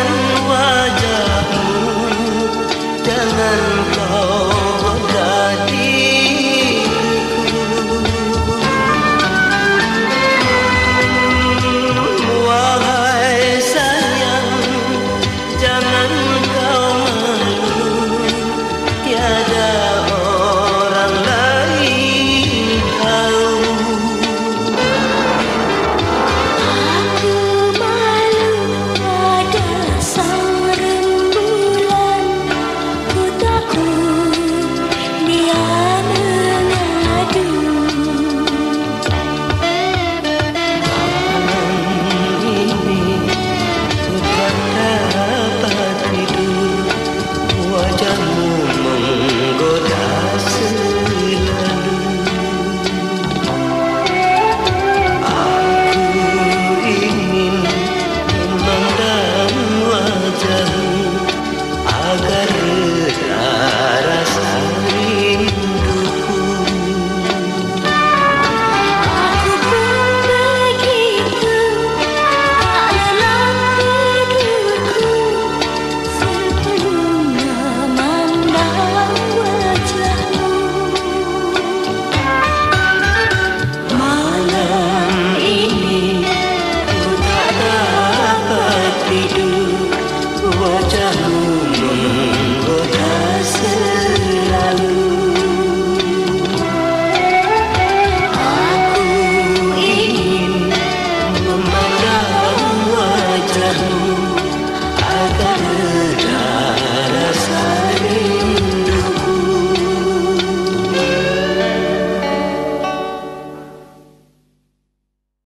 dan wajahmu jangan Yeah.